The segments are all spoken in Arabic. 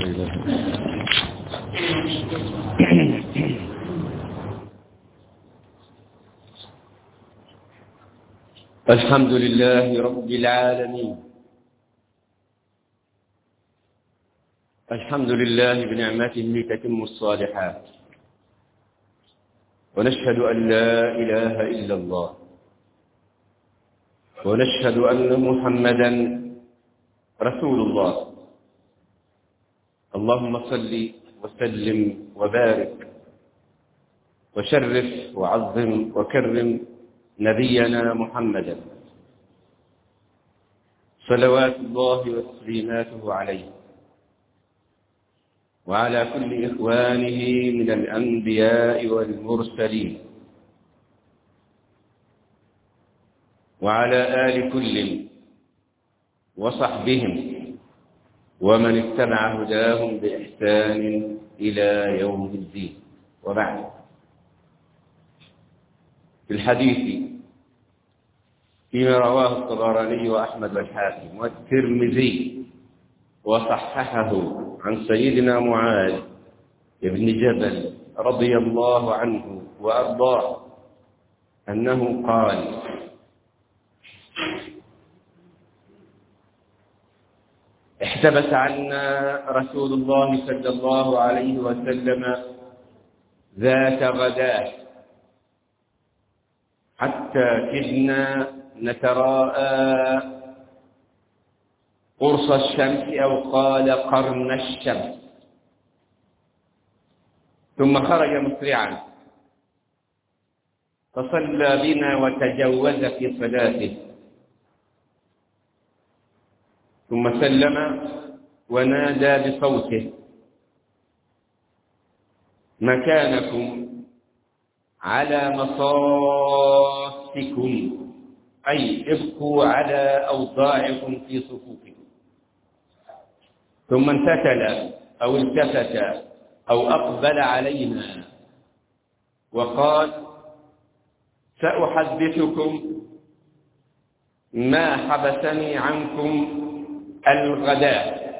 إله الحمد لله رب العالمين. الحمد لله بنعمته تتم الصالحات. ونشهد أن لا إله إلا الله. ونشهد أن محمدا رسول الله. اللهم صل وسلم وبارك وشرف وعظم وكرم نبينا محمدا صلوات الله وتسليماته عليه. وعلى كل إخوانه من الأنبياء والمرسلين. وعلى آل كل وصحبهم. ومن اتبع هداهم بإحسان إلى يوم الدين. وبعد. في الحديث فيما رواه الطبراني وأحمد والحاكم والترمذي وصححه عن سيدنا معاذ بن جبل رضي الله عنه وأرضاه أنه قال احتبس عنا رسول الله صلى الله عليه وسلم ذات غداة. حتى كدنا نتراءى قرص الشمس أو قال قرن الشمس. ثم خرج مسرعا. فصلى بنا وتجوز في صلاته. ثم سلم ونادى بصوته. مكانكم على مصافكم. أي ابقوا على أوضاعكم في صفوفكم. ثم انتكل أو التفت أو أقبل علينا وقال سأحدثكم ما حبسني عنكم الغداء.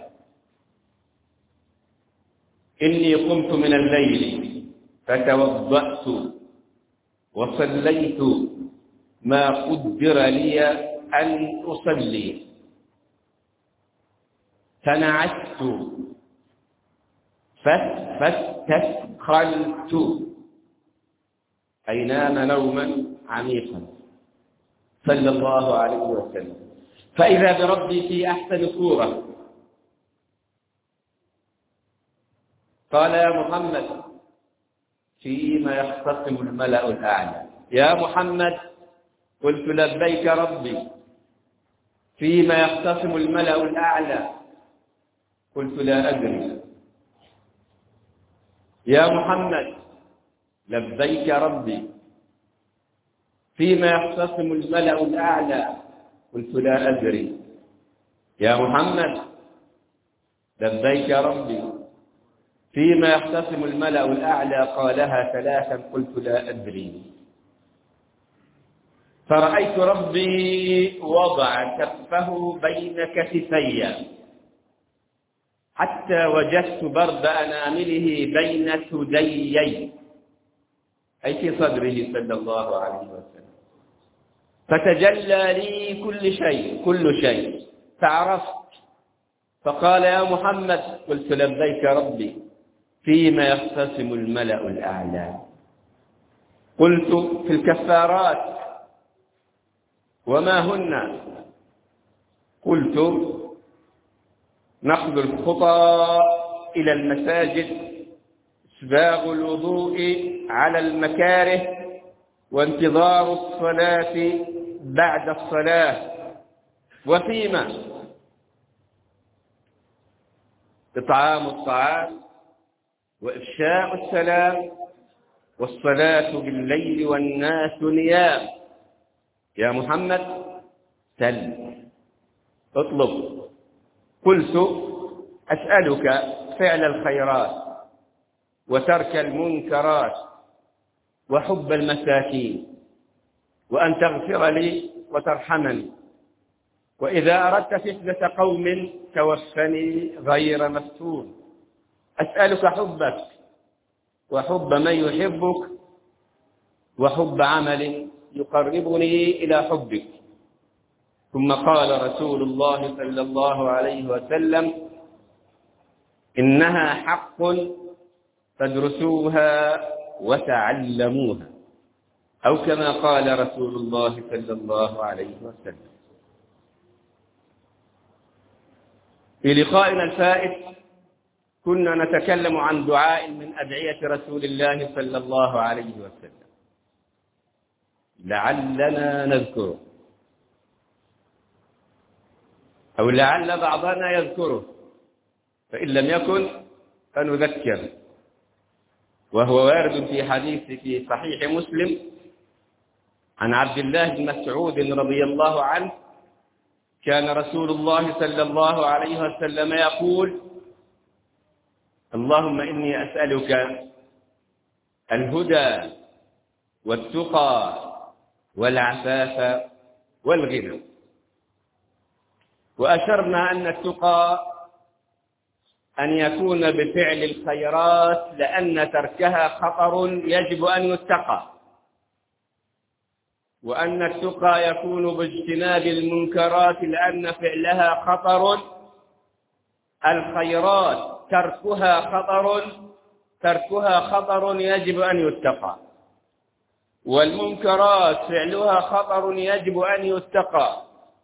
إني قمت من الليل فتوضأت وصليت ما قدر لي أن أصلي. فنعست فاستثقلت أي نام نوما عميقا. صلى الله عليه وسلم. فإذا بربي في أحسن صورة. قال يا محمد فيما يختصم الملأ الأعلى. يا محمد قلت لبيك ربي فيما يختصم الملأ الأعلى قلت لا أدري. يا محمد لبيك ربي فيما يختصم الملأ الأعلى قلت لا أدري. يا محمد لبيك ربي. فيما يختصم الملأ الأعلى قالها ثلاثا قلت لا أدري. فرأيت ربي وضع كفه بين كتفي. حتى وجدت برد أنامله بين ثديي. أي في صدره صلى الله عليه وسلم. فتجلى لي كل شيء كل شيء. فعرفت فقال يا محمد قلت لبيك ربي فيما يختصم الملأ الأعلى. قلت في الكفارات وما هن؟ قلت نقض الخطى إلى المساجد إسباغ الوضوء على المكاره وانتظار الصلاة بعد الصلاة وفيما إطعام الطعام وإفشاء السلام والصلاة بالليل والناس نيام. يا محمد سل. اطلب. قلت أسألك فعل الخيرات وترك المنكرات وحب المساكين. وأن تغفر لي وترحمني. وإذا أردت فتنة قوم توفني غير مفتون. أسألك حبك وحب من يحبك وحب عمل يقربني إلى حبك. ثم قال رسول الله صلى الله عليه وسلم إنها حق فادرسوها وتعلموها. أو كما قال رسول الله صلى الله عليه وسلم. في لقائنا الفائت كنا نتكلم عن دعاء من أدعية رسول الله صلى الله عليه وسلم. لعلنا نذكره. أو لعل بعضنا يذكره. فإن لم يكن فنذكر. وهو وارد في حديث في صحيح مسلم عن عبد الله بن مسعود رضي الله عنه كان رسول الله صلى الله عليه وسلم يقول اللهم إني أسألك الهدى والتقى والعفاف والغنى. وأشرنا أن التقى أن يكون بفعل الخيرات لأن تركها خطر يجب أن يتقى. وأن التقى يكون باجتناب المنكرات لأن فعلها خطر. الخيرات تركها خطر. تركها خطر يجب أن يتقى. والمنكرات فعلها خطر يجب أن يتقى.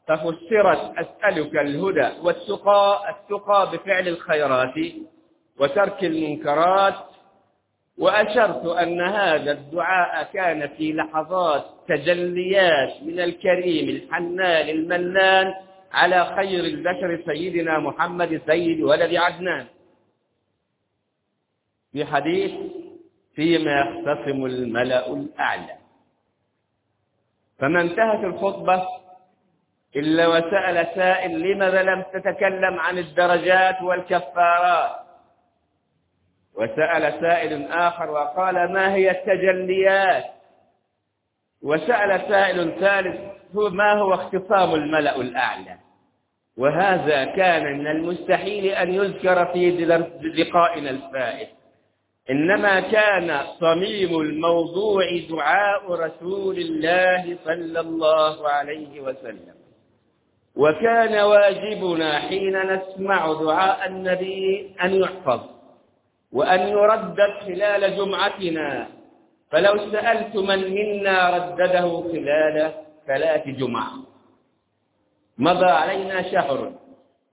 ففسرت أسألك الهدى والتقى التقى بفعل الخيرات وترك المنكرات. وأشرت أن هذا الدعاء كان في لحظات تجليات من الكريم الحنان المنان على خير البشر سيدنا محمد سيد ولد عدنان. في حديث فيما يختصم الملأ الأعلى. فما انتهت الخطبة إلا وسأل سائل لماذا لم تتكلم عن الدرجات والكفارات؟ وسأل سائل آخر وقال ما هي التجليات؟ وسأل سائل ثالث هو ما هو اختصام الملأ الأعلى؟ وهذا كان من المستحيل أن يذكر في لقائنا الفائت. إنما كان صميم الموضوع دعاء رسول الله صلى الله عليه وسلم. وكان واجبنا حين نسمع دعاء النبي أن يحفظ. وأن يردد خلال جمعتنا. فلو سألت من منا ردده خلال ثلاث جمع. مضى علينا شهر.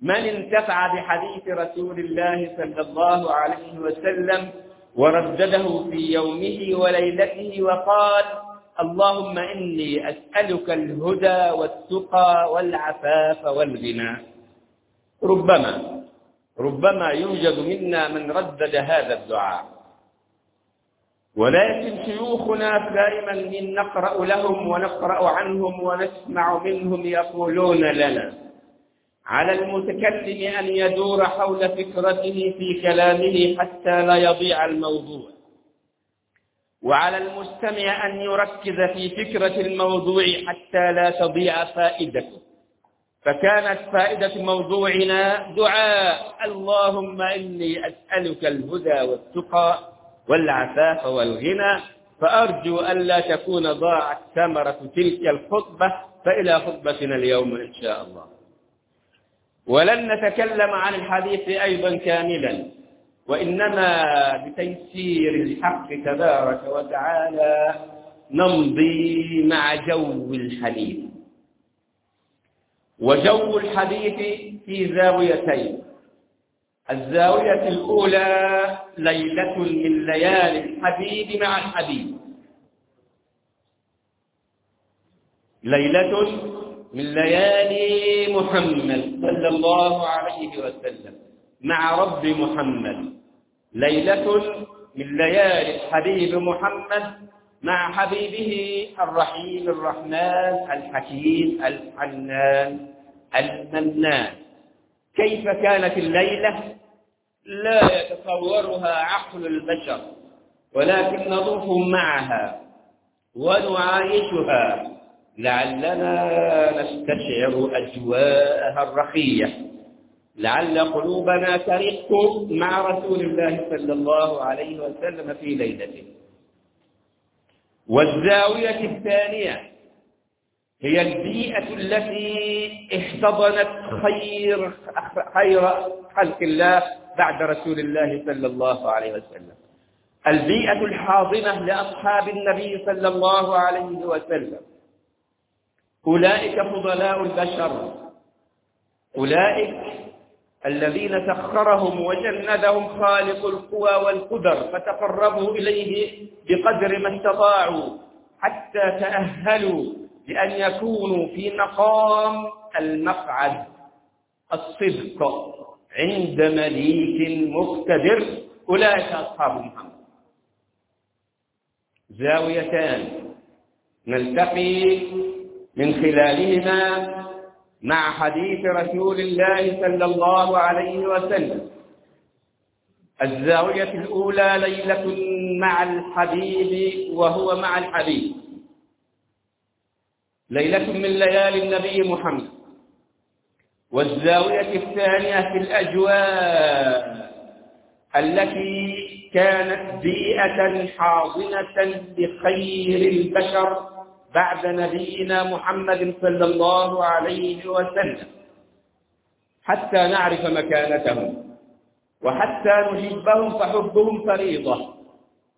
من انتفع بحديث رسول الله صلى الله عليه وسلم وردده في يومه وليلته وقال اللهم إني أسألك الهدى والتقى والعفاف والغنى. ربما ربما يوجد منا من ردد هذا الدعاء. ولكن شيوخنا دائما من نقرأ لهم ونقرأ عنهم ونسمع منهم يقولون لنا على المتكلم أن يدور حول فكرته في كلامه حتى لا يضيع الموضوع. وعلى المستمع أن يركز في فكرة الموضوع حتى لا تضيع فائدته. فكانت فائدة موضوعنا دعاء. اللهم إني أسألك الهدى والتقى والعفاف والغنى فأرجو ألا تكون ضاعت ثمرة تلك الخطبة فإلى خطبتنا اليوم إن شاء الله. ولن نتكلم عن الحديث أيضا كاملا وإنما بتيسير الحق تبارك وتعالى نمضي مع جو الحديث. وجو الحديث في زاويتين. الزاوية الأولى ليلة من ليالي الحبيب مع الحبيب ليلة من ليالي محمد صلى الله عليه وسلم مع رب محمد. ليلة من ليالي الحبيب محمد مع حبيبه الرحيم الرحمن الحكيم الحنان. المنان كيف كانت الليلة؟ لا يتصورها عقل البشر ولكن نطوف معها ونعايشها. لعلنا نستشعر أجواءها الرخية. لعل قلوبنا ترق مع رسول الله صلى الله عليه وسلم في ليلته. والزاوية الثانية هي البيئة التي احتضنت خير خير خلق الله بعد رسول الله صلى الله عليه وسلم. البيئة الحاضنة لأصحاب النبي صلى الله عليه وسلم. أولئك فضلاء البشر. أولئك الذين سخرهم وجندهم خالق القوى والقدر فتقربوا إليه بقدر ما استطاعوا حتى تأهلوا لأن يكونوا في مقام المقعد الصدق عند مليك مقتدر أولئك أصحاب محمد. زاويتان نلتقي من خلالهما مع حديث رسول الله صلى الله عليه وسلم. الزاوية الأولى ليلة مع الحبيب وهو مع الحبيب. ليلة من ليالي النبي محمد. والزاوية الثانية في الأجواء التي كانت بيئة حاضنة لخير البشر بعد نبينا محمد صلى الله عليه وسلم. حتى نعرف مكانتهم وحتى نحبهم فحبهم فريضة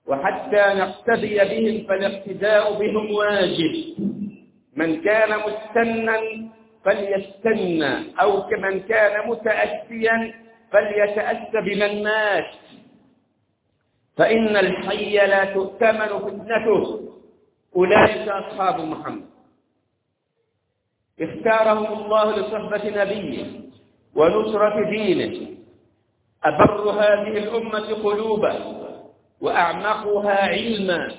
وحتى نقتدي بهم فالاقتداء بهم واجب. من كان مستنا فليستنى أو كمن كان متأسيا فليتأسى بمن مات. فإن الحي لا تؤتمن فتنته. أولئك أصحاب محمد. اختارهم الله لصحبة نبيه ونصرة دينه. أبر هذه الأمة قلوبا وأعمقها علما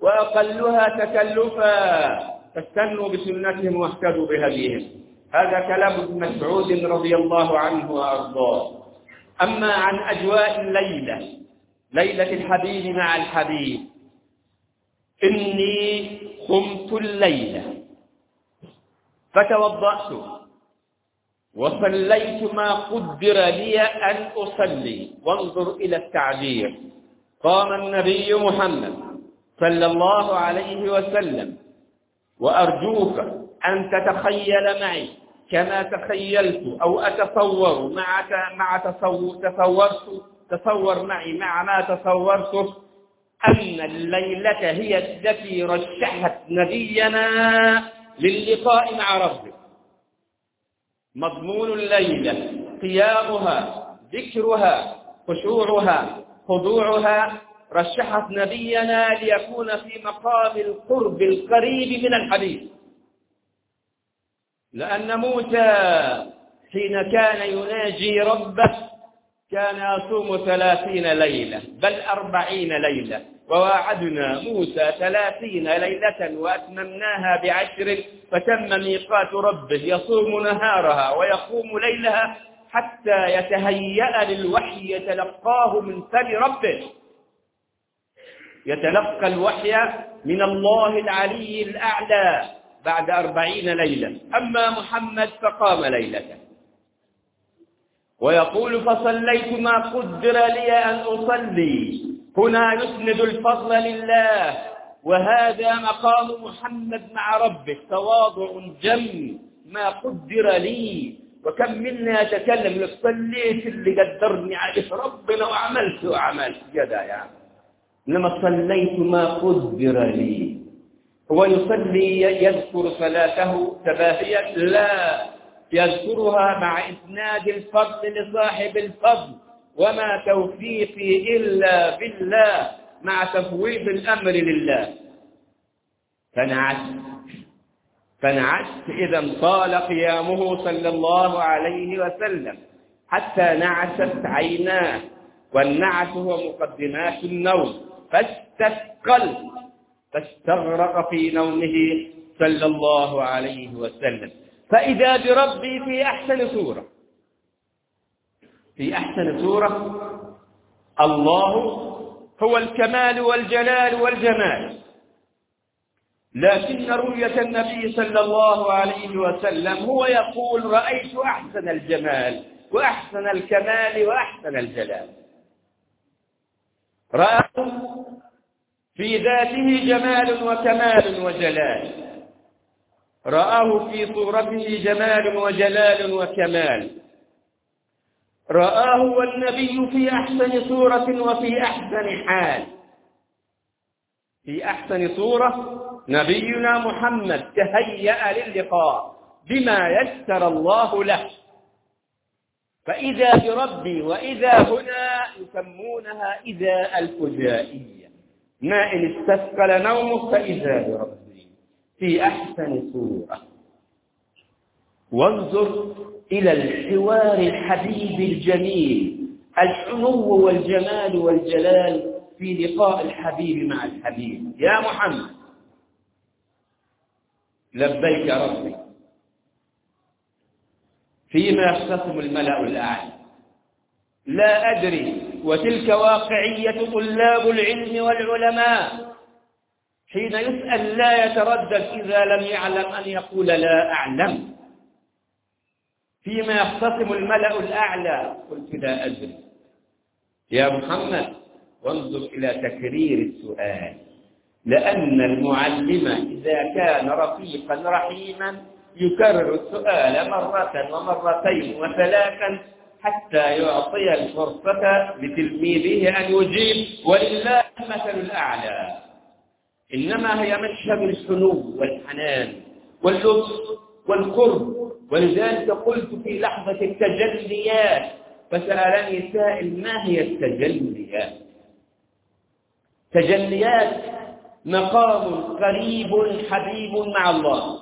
وأقلها تكلفا. فاستنوا بسنتهم واهتدوا بهديهم. هذا كلام ابن مسعود رضي الله عنه وأرضاه. أما عن أجواء الليلة ليلة الحبيب مع الحبيب إني قمت الليلة فتوضأت وصليت ما قدر لي أن أصلي. وانظر إلى التعبير. قام النبي محمد صلى الله عليه وسلم وأرجوك أن تتخيل معي كما تخيلت أو أتصور مع مع تصور تصورت تصور معي مع ما تصورته أن الليلة هي التي رشحت نبينا للقاء مع ربه. مضمون الليلة قيامها ذكرها خشوعها خضوعها رشحت نبينا ليكون في مقام القرب القريب من الحبيب لأن موسى حين كان يناجي ربه كان يصوم ثلاثين ليلة بل أربعين ليلة. وواعدنا موسى ثلاثين ليلة وأتممناها بعشر فتم ميقات ربه يصوم نهارها ويقوم ليلها حتى يتهيأ للوحي يتلقاه من فم ربه. يتلقى الوحي من الله العلي الأعلى بعد أربعين ليلة. أما محمد فقام ليلة. ويقول فصليت ما قدر لي أن أصلي. هنا يسند الفضل لله. وهذا مقام محمد مع ربه. تواضع جم ما قدر لي. وكم منا يتكلم صليت اللي قدرني عليه. ربنا وعملت وعملت. جدا يعني. إنما صليت ما قدر لي. هو يصلي يذكر صلاته تباهيا لا يذكرها مع إسناد الفضل لصاحب الفضل وما توفيقي إلا بالله مع تفويض الأمر لله. فنعست فنعست إذا طال قيامه صلى الله عليه وسلم حتى نعست عيناه والنعس هو مقدمات النوم. فاستثقل. فاستغرق في نومه صلى الله عليه وسلم. فإذا بربي في أحسن صورة. في أحسن صورة. الله هو الكمال والجلال والجمال. لكن رؤية النبي صلى الله عليه وسلم هو يقول رأيت أحسن الجمال وأحسن الكمال وأحسن الجلال. رآه في ذاته جمال وكمال وجلال. رآه في صورته جمال وجلال وكمال. رآه والنبي في أحسن صورة وفي أحسن حال. في أحسن صورة نبينا محمد تهيأ للقاء بما يسر الله له. فإذا بربي وإذا هنا يسمونها إذا الفجائية. ما إن استثقل نومه فإذا بربي. في أحسن صورة. وانظر إلى الحوار الحبيب الجميل الحنو والجمال والجلال في لقاء الحبيب مع الحبيب. يا محمد لبيك ربي. فيما يختصم الملأ الأعلى. لا أدري وتلك واقعية طلاب العلم والعلماء. حين يسأل لا يتردد إذا لم يعلم أن يقول لا أعلم. فيما يختصم الملأ الأعلى. قلت لا أدري. يا محمد وانظر إلى تكرير السؤال. لأن المعلم إذا كان رفيقا رحيما يكرر السؤال مرة ومرتين وثلاثا حتى يعطي الفرصة لتلميذه أن يجيب ولله المثل الأعلى. إنما هي مشهد الحنو والحنان واللطف والقرب. ولذلك قلت في لحظة التجليات فسألني سائل ما هي التجليات؟ تجليات مقام قريب حبيب مع الله.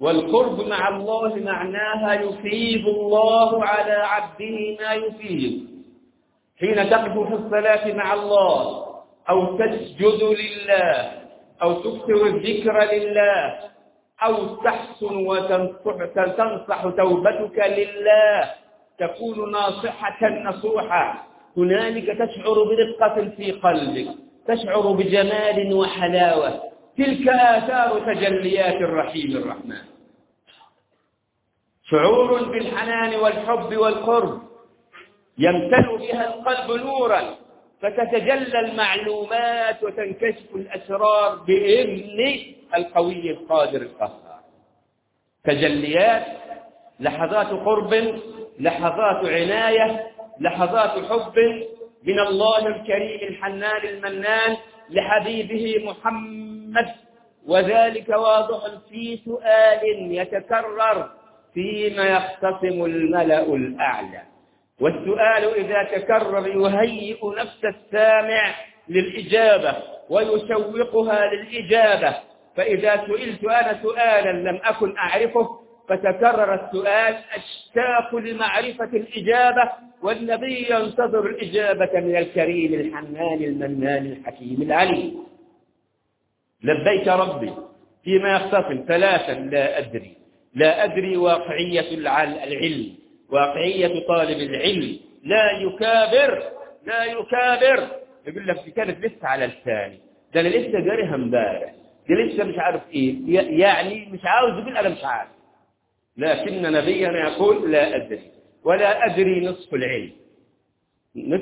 والقرب مع الله معناها يفيد الله على عبده ما يفيد حين تقف في الصلاة مع الله أو تسجد لله أو تكثر الذكر لله أو تحسن وتنصح توبتك لله تكون ناصحة نصوحة. هنالك تشعر برقة في قلبك تشعر بجمال وحلاوة. تلك آثار تجليات الرحيم الرحمن. شعور بالحنان والحب والقرب يمتلئ بها القلب نورا فتتجلى المعلومات وتنكشف الأسرار بإذن القوي القادر القهار. تجليات لحظات قرب لحظات عناية لحظات حب من الله الكريم الحنان المنان لحبيبه محمد وذلك واضح في سؤال يتكرر فيما يختصم الملأ الأعلى. والسؤال إذا تكرر يهيئ نفس السامع للإجابة ويشوقها للإجابة. فإذا سئلت أنا سؤالا لم أكن أعرفه فتكرر السؤال أشتاق لمعرفة الإجابة والنبي ينتظر الإجابة من الكريم الحنان المنان الحكيم العليم. لبيك ربي فيما يختصم ثلاثا لا أدري. لا أدري واقعية العلم. واقعية طالب العلم. لا يكابر. لا يكابر. يقول لك كانت لسه على لساني. ده أنا لسه جاريها امبارح. دي لسه مش عارف إيه. يعني مش عاوز يقول أنا مش عارف. لكن نبينا يقول لا أدري. ولا أدري نصف العلم.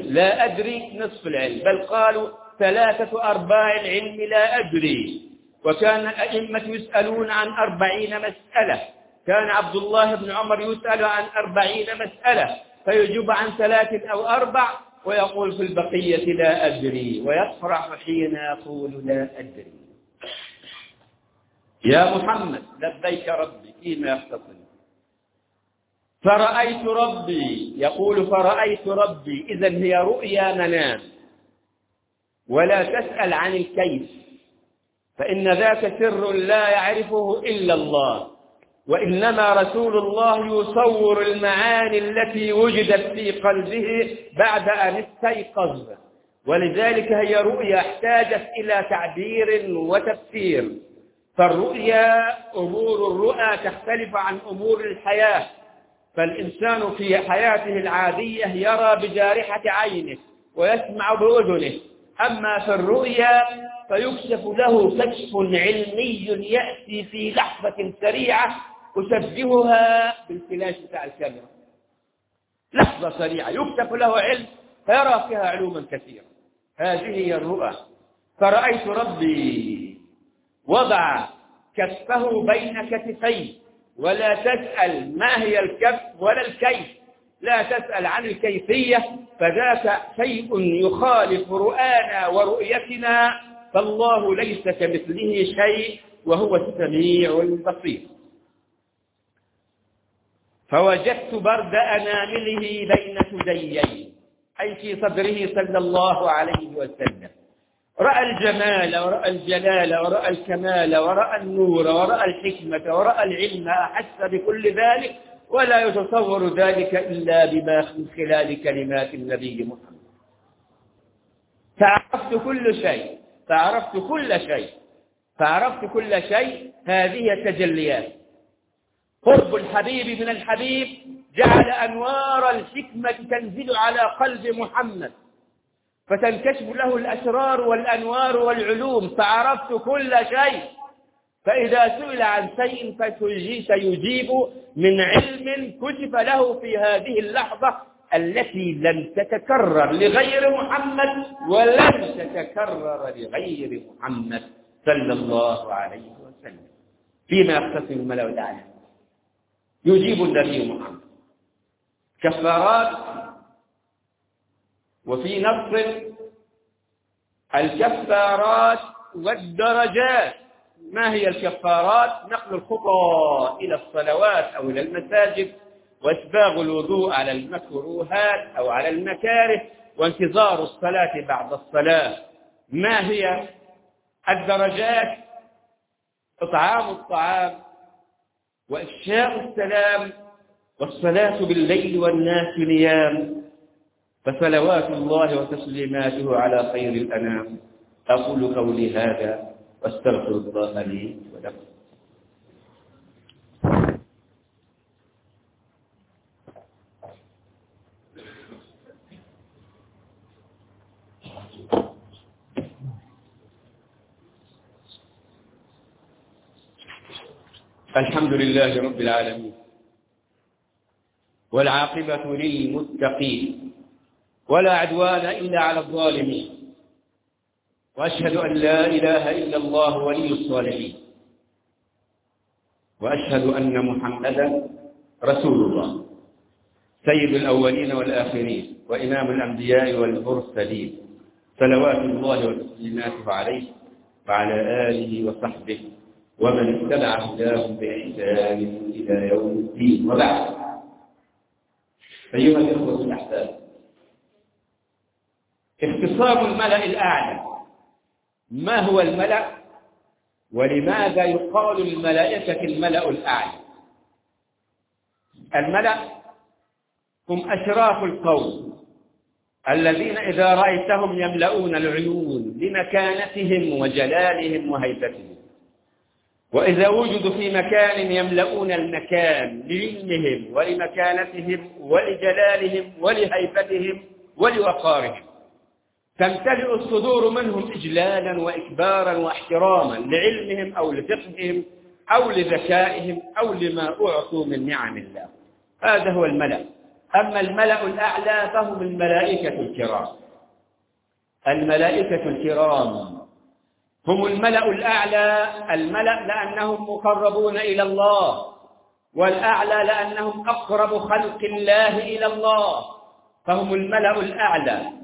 لا أدري نصف العلم. بل قالوا ثلاثة أرباع العلم لا أدري. وكان الأئمة يسألون عن أربعين مسألة. كان عبد الله بن عمر يسأل عن أربعين مسألة. فيجيب عن ثلاث أو أربع. ويقول في البقية لا أدري. ويفرح حين يقول لا أدري. يا محمد لبيك ربي فيما يختصر فرأيت ربي يقول فرأيت ربي إذا هي رؤيا منام. ولا تسأل عن الكيف فإن ذاك سر لا يعرفه إلا الله وإنما رسول الله يصور المعاني التي وجدت في قلبه بعد أن استيقظ. ولذلك هي رؤيا احتاجت إلى تعبير وتفسير. فالرؤيا أمور الرؤى تختلف عن أمور الحياة فالإنسان في حياته العادية يرى بجارحة عينه ويسمع بأذنه. أما في الرؤيا فيكشف له كشف علمي يأتي في لحظة سريعة أشبهها بالفلاش بتاع الكاميرا. لحظة سريعة يكتب له علم فيرى فيها علوما كثيرة. هذه هي الرؤى. فرأيت ربي وضع كفه بين كتفيه ولا تسأل ما هي الكف ولا الكيف. لا تسأل عن الكيفية فذاك شيء يخالف رؤانا ورؤيتنا. فالله ليس كمثله شيء وهو السميع البصير. فوجدت برد أنامله بين ثديين أي في صدره صلى الله عليه وسلم. رأى الجمال ورأى الجلال ورأى الكمال ورأى النور ورأى الحكمة ورأى العلم أحس بكل ذلك. ولا يتصور ذلك إلا بما من خلال كلمات النبي محمد. فعرفت كل شيء فعرفت كل شيء فعرفت كل شيء هذه تجليات قرب الحبيب من الحبيب جعل أنوار الحكمة تنزل على قلب محمد. فتنكشف له الأسرار والأنوار والعلوم. فعرفت كل شيء. فإذا سئل عن شيء فسيجيب من علم كشف له في هذه اللحظة التي لن تتكرر لغير محمد ولن تتكرر لغير محمد صلى الله عليه وسلم. فيما يختصم الملأ الأعلى يجيب النبي محمد. كفارات وفي نص الكفارات والدرجات. ما هي الكفارات؟ نقل الخطى إلى الصلوات أو إلى المساجد وإسباغ الوضوء على المكروهات أو على المكاره وانتظار الصلاة بعد الصلاة. ما هي الدرجات؟ إطعام الطعام وإفشاء السلام والصلاة بالليل والناس نيام. فصلوات الله وتسليماته على خير الأنام. أقول قولي هذا. واستغفر الله لي ولكم. الحمد لله رب العالمين والعاقبة للمتقين ولا عدوان إلا على الظالمين. وأشهد أن لا إله إلا الله ولي الصالحين. وأشهد أن محمدا رسول الله. سيد الأولين والآخرين وإمام الأنبياء والمرسلين. صلوات الله وتسليماته عليه وعلى آله وصحبه ومن اتبع هداهم بإحسان إلى يوم الدين. وبعد. أيها الإخوة الأحباب اختصام الملأ الأعلى. ما هو الملأ؟ ولماذا يقال للملائكة الملأ الأعلى؟ الملأ هم أشراف القوم الذين إذا رأيتهم يملؤون العيون لمكانتهم وجلالهم وهيبتهم. وإذا وجدوا في مكان يملؤون المكان لعلمهم ولمكانتهم ولجلالهم ولهيبتهم ولوقارهم. تمتلئ الصدور منهم إجلالا وإكبارا واحتراما لعلمهم أو لفقههم أو لذكائهم أو لما أعطوا من نعم الله. هذا هو الملأ. أما الملأ الأعلى فهم الملائكة الكرام. الملائكة الكرام هم الملأ الأعلى الملأ لأنهم مقربون إلى الله والأعلى لأنهم أقرب خلق الله إلى الله فهم الملأ الأعلى.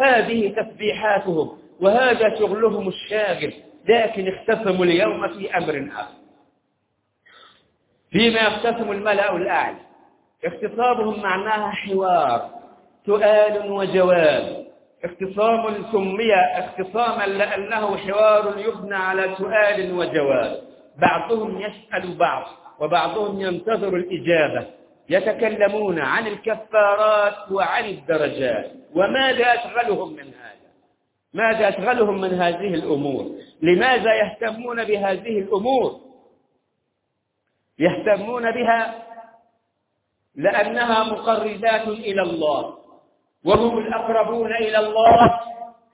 هذه تسبيحاتهم وهذا شغلهم الشاغل لكن اختصموا اليوم في أمر آخر. فيما يختصم الملأ الأعلى. اختصامهم معناها حوار سؤال وجواب. اختصام سمي اختصاما لأنه حوار يبنى على سؤال وجواب. بعضهم يسأل بعض وبعضهم ينتظر الإجابة. يتكلمون عن الكفارات وعن الدرجات وماذا أشغلهم من هذا؟ ماذا أشغلهم من هذه الأمور؟ لماذا يهتمون بهذه الأمور؟ يهتمون بها لأنها مقربات إلى الله وهم الأقربون إلى الله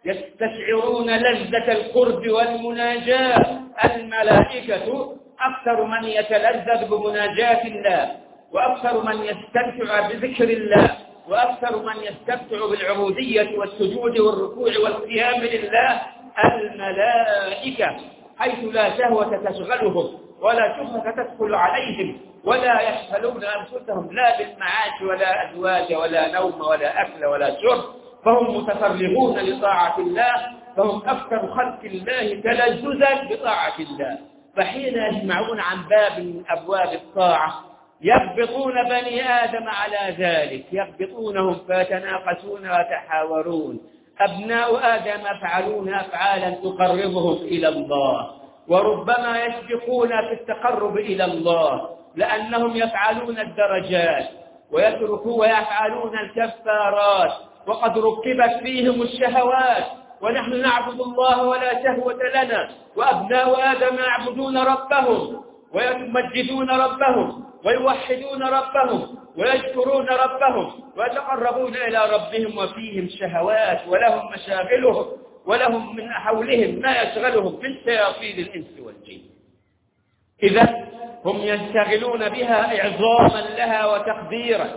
يستشعرون لذة القرب والمناجاة. الملائكة أكثر من يتلذذ بمناجاة الله. وأكثر من يستمتع بذكر الله وأكثر من يستمتع بالعبودية والسجود والركوع والقيام لله الملائكة حيث لا شهوة تشغلهم ولا شهوة تدخل عليهم ولا يشغلون أنفسهم لا بالمعاش ولا أزواج ولا نوم ولا أكل ولا شرب. فهم متفرغون لطاعة الله فهم أكثر خلق الله تلذذا بطاعة الله. فحين يجمعون عن باب من أبواب الطاعة يضبطون بني آدم على ذلك يضبطونهم فيتناقشون ويتحاورون. أبناء آدم يفعلون أفعالا تقربهم إلى الله وربما يسبقون في التقرب إلى الله لأنهم يفعلون الدرجات ويتركون ويفعلون الكفارات وقد ركبت فيهم الشهوات. ونحن نعبد الله ولا شهوة لنا وأبناء آدم يعبدون ربهم ويمجدون ربهم. ويوحدون ربهم ويذكرون ربهم ويتقربون إلى ربهم وفيهم شهوات ولهم مشاغلهم ولهم من حولهم ما يشغلهم من شياطين الإنس والجن. إذا هم ينشغلون بها إعظاما لها وتقديرا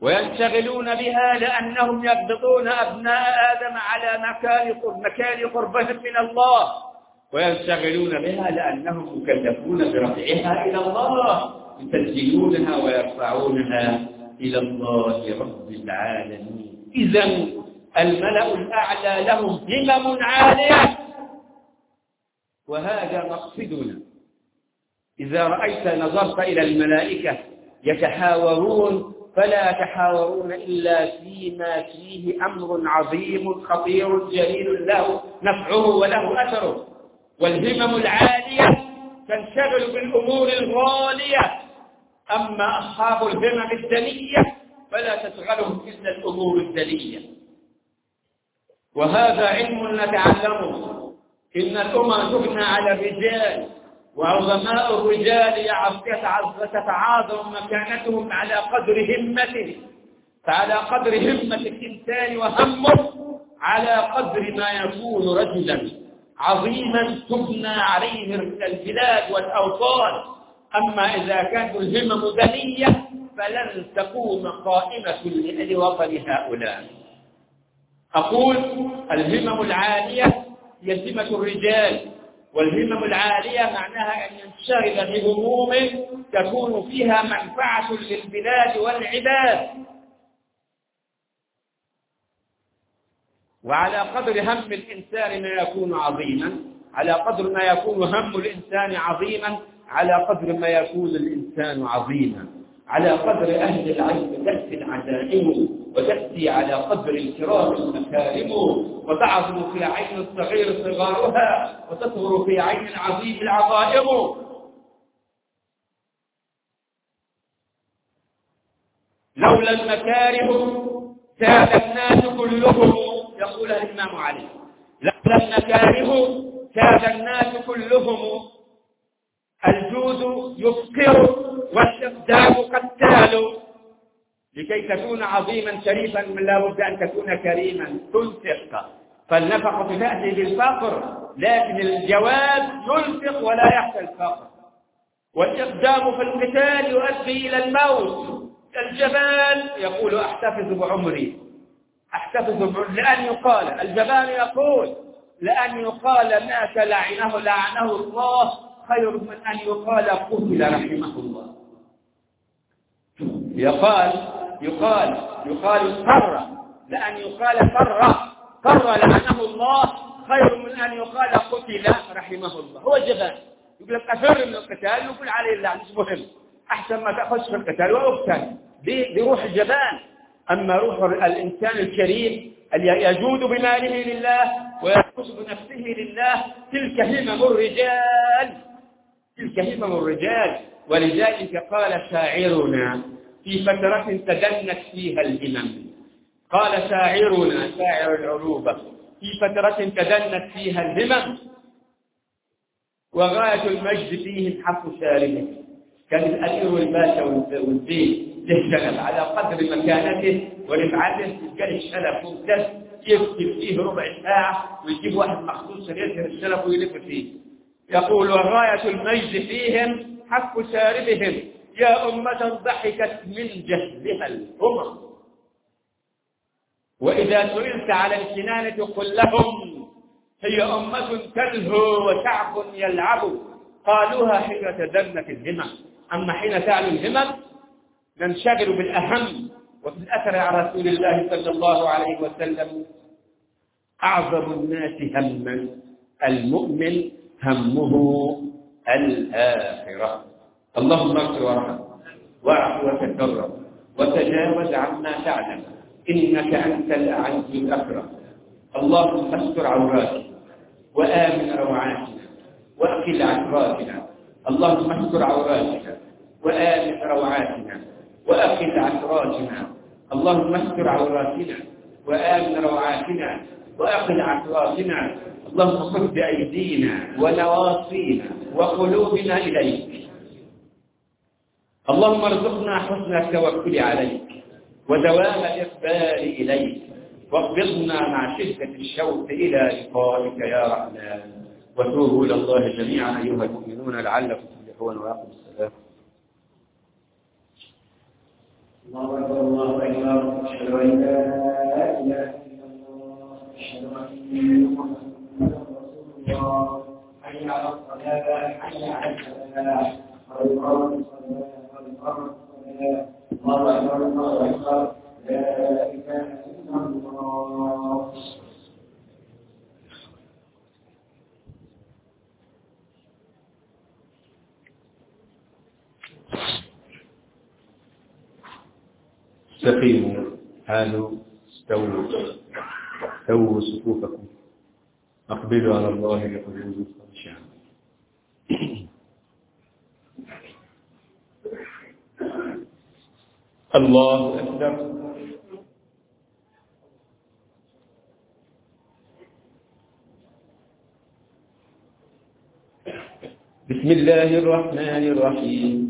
وينشغلون بها لأنهم يضبطون أبناء آدم على مكان قربهم من الله. وينشغلون بها لأنهم مكلفون برفعها إلى الله. يسجلونها ويرفعونها إلى الله رب العالمين. إذا الملأ الأعلى لهم همم عالية. وهذا مقصدنا. إذا رأيت نظرت إلى الملائكة يتحاورون فلا يتحاورون إلا فيما فيه أمر عظيم خطير جليل له نفعه وله أثره. والهمم العالية تنشغل بالأمور الغالية. أما أصحاب الهمم الدنية فلا تشغلهم إلا الأمور الدنية. وهذا علم نتعلمه. إن الأمم تبنى على الرجال وعظماء الرجال تتعاظم مكانتهم على قدر همته. فعلى قدر همة الإنسان وهمه على قدر ما يكون رجلا. عظيما تبنى عليه البلاد والأوطان. أما إذا كانت الهمم دنية فلن تقوم قائمة لوطن هؤلاء. أقول الهمم العالية همة الرجال والهمم العالية معناها أن ينشغل بهموم تكون فيها منفعة للبلاد والعباد. وعلى قدر هم الإنسان ما يكون عظيما على قدر ما يكون هم الإنسان عظيما على قدر ما يكون الإنسان عظيما على قدر أهل العلم تأتي العزائم وتأتي على قدر الكرام المكارم وتعظم في عين الصغير صغارها وتصغر في عين العظيم العظائم. لولا المكارم كان الناس كلهم يقول الإمام علي لولا المكارم كان الناس كلهم الجود يفقر والاقدام قتال. لكي تكون عظيما شريفا لا بد أن تكون كريما. تنفق فالنفقه تاتي بالفقر لكن الجواد ينفق ولا يخشى الفقر. والإقدام في القتال يؤدي إلى الموت. الجبان يقول أحتفظ بعمري. أحتفظ بعمري. لأن يقال الجبان يقول لأن يقال مات لعنه لعنه الله. خير من أن يقال قتل رحمه الله. يقال يقال يقال فر. لأن يقال فر. فر لعنه الله. خير من أن يقال قتل رحمه الله. هو جبان يقول لك أفر من القتال يقول عليه اللعنة مش مهم. أحسن ما تخش في القتال وأقتل. بروح الجبان أما روح الإنسان الكريم اللي يجود بماله لله ويحفظ بنفسه لله تلك همم الرجال. تلك همم الرجال ولذلك قال شاعرنا في فترة تدنت فيها الهمم. قال شاعرنا شاعر العروبة في فترة تدنت فيها الهمم. وغاية المجد فيهم حق شاربه. كان الأمير والباشا والزين يشتغل على قدر مكانته ورفعته كان الشلف ممتاز يكتب فيه ربع ساعة ويجيب واحد مخصوص يظهر الشلف ويلف فيه. يقول وغاية المجد فيهم حق شاربهم. يا أمة ضحكت من جهلها الأمم وإذا سئلت على الكنانة قل لهم هي أمة تلهو وشعب يلعب. قالوها حين تدنت الهمم. أما حين تعلو الهمم ننشغل بالأهم وفي الأثر عن رسول الله صلى الله عليه وسلم. أعظم الناس هما المؤمن همه الآخرة. اللهم اغفر وارحم واعف وتكرم وتجاوز عما تعلم إنك أنت الأعز الأكرم. اللهم استر عوراتنا وآمن روعاتنا وأقل عثراتنا اللهم استر عوراتنا وآمن روعاتنا وأقل عثراتنا اللهم استر عوراتنا وآمن روعاتنا وأقل عثراتنا اللهم خذ بأيدينا ونواصينا وقلوبنا إليك. اللهم ارزقنا حسن التوكل عليك. ودوام الإقبال إليك. واقبضنا مع شدة الشوق إلى لقائك يا رحمن. وتوبوا إلى الله جميعا أيها المؤمنون لعلكم تفلحون وأقم السلام. الله أكبر الله أكبر. أشهد أن لا إله إلا الله أشهد أن محمدا رسول الله حي على الصلاة حي على الفلاح قد قامت الصلاة قد قامت الصلاة الله أكبر الله أكبر لا إله إلا الله استقيموا حالوا استووا سووا صفوفكم. أقبلوا على الله بقلوب خاشعة الله أكبر. بسم الله الرحمن الرحيم.